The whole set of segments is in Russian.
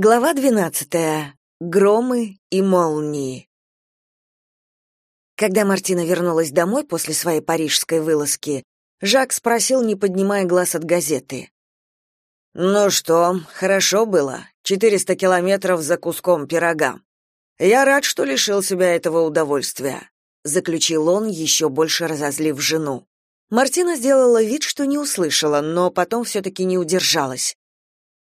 Глава двенадцатая. Громы и молнии. Когда Мартина вернулась домой после своей парижской вылазки, Жак спросил, не поднимая глаз от газеты. «Ну что, хорошо было. Четыреста километров за куском пирога. Я рад, что лишил себя этого удовольствия», — заключил он, еще больше разозлив жену. Мартина сделала вид, что не услышала, но потом все-таки не удержалась.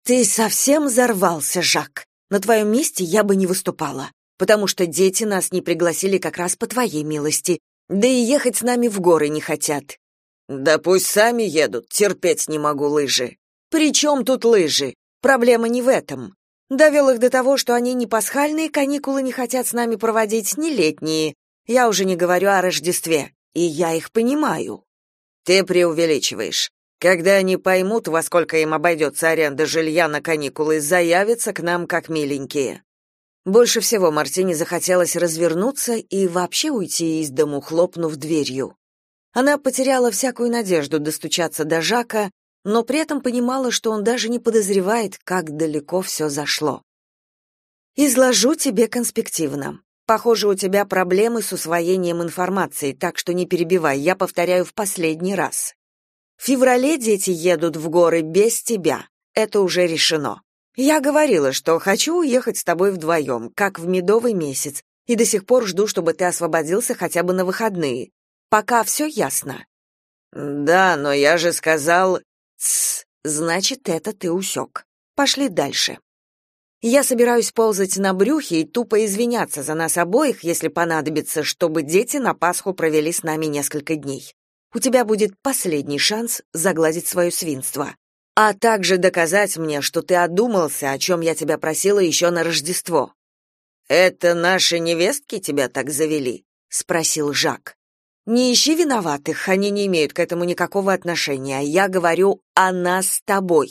«Ты совсем взорвался, Жак. На твоем месте я бы не выступала, потому что дети нас не пригласили как раз по твоей милости, да и ехать с нами в горы не хотят». «Да пусть сами едут, терпеть не могу лыжи». «При чем тут лыжи? Проблема не в этом. Довел их до того, что они не пасхальные каникулы не хотят с нами проводить, не летние. Я уже не говорю о Рождестве, и я их понимаю». «Ты преувеличиваешь. Когда они поймут, во сколько им обойдется аренда жилья на каникулы, заявятся к нам как миленькие. Больше всего Мартине захотелось развернуться и вообще уйти из дому, хлопнув дверью. Она потеряла всякую надежду достучаться до Жака, но при этом понимала, что он даже не подозревает, как далеко все зашло. «Изложу тебе конспективно. Похоже, у тебя проблемы с усвоением информации, так что не перебивай, я повторяю в последний раз. В феврале дети едут в горы без тебя. Это уже решено. Я говорила, что хочу уехать с тобой вдвоем, как в медовый месяц, и до сих пор жду, чтобы ты освободился хотя бы на выходные. Пока все ясно. Да, но я же сказал... Тсс, значит, это ты усек. Пошли дальше. Я собираюсь ползать на брюхе и тупо извиняться за нас обоих, если понадобится, чтобы дети на Пасху провели с нами несколько дней у тебя будет последний шанс загладить свое свинство, а также доказать мне, что ты одумался, о чем я тебя просила еще на Рождество. Это наши невестки тебя так завели, спросил Жак. Не ищи виноватых, они не имеют к этому никакого отношения. Я говорю о нас с тобой.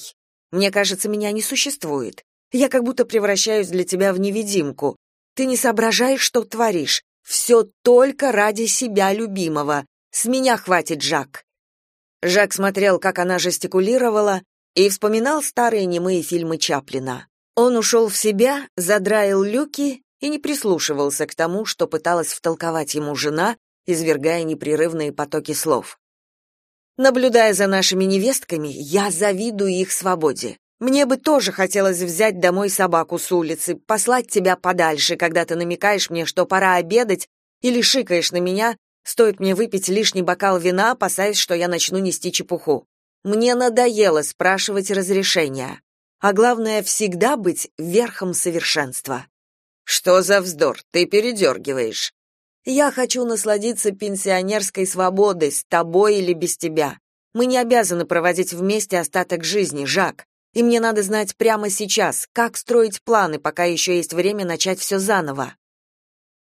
Мне кажется, меня не существует. Я как будто превращаюсь для тебя в невидимку. Ты не соображаешь, что творишь. Все только ради себя любимого. С меня хватит, Жак. Жак смотрел, как она жестикулировала, и вспоминал старые немые фильмы Чаплина. Он ушел в себя, задраил люки и не прислушивался к тому, что пыталась втолковать ему жена, извергая непрерывные потоки слов. Наблюдая за нашими невестками, я завидую их свободе. Мне бы тоже хотелось взять домой собаку с улицы, послать тебя подальше, когда ты намекаешь мне, что пора обедать, или шикаешь на меня, Стоит мне выпить лишний бокал вина, опасаясь, что я начну нести чепуху. Мне надоело спрашивать разрешения. А главное, всегда быть верхом совершенства. Что за вздор? Ты передергиваешь. Я хочу насладиться пенсионерской свободой с тобой или без тебя. Мы не обязаны проводить вместе остаток жизни, Жак. И мне надо знать прямо сейчас, как строить планы, пока еще есть время начать все заново.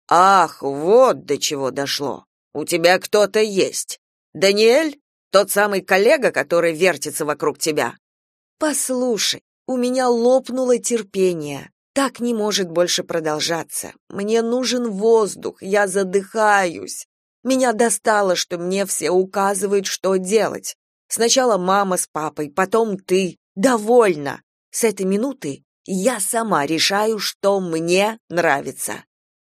Ах, вот до чего дошло. У тебя кто-то есть. Даниэль? Тот самый коллега, который вертится вокруг тебя. Послушай, у меня лопнуло терпение. Так не может больше продолжаться. Мне нужен воздух, я задыхаюсь. Меня достало, что мне все указывают, что делать. Сначала мама с папой, потом ты. Довольно. С этой минуты я сама решаю, что мне нравится.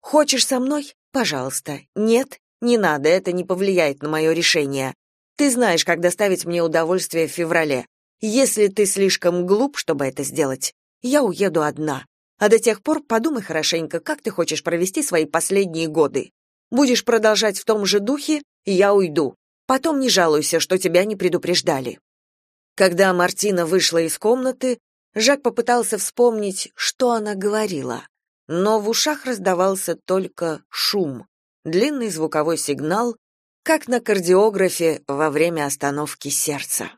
Хочешь со мной? Пожалуйста. Нет? Не надо, это не повлияет на мое решение. Ты знаешь, как доставить мне удовольствие в феврале. Если ты слишком глуп, чтобы это сделать, я уеду одна. А до тех пор подумай хорошенько, как ты хочешь провести свои последние годы. Будешь продолжать в том же духе, я уйду. Потом не жалуйся, что тебя не предупреждали. Когда Мартина вышла из комнаты, Жак попытался вспомнить, что она говорила, но в ушах раздавался только шум длинный звуковой сигнал, как на кардиографе во время остановки сердца.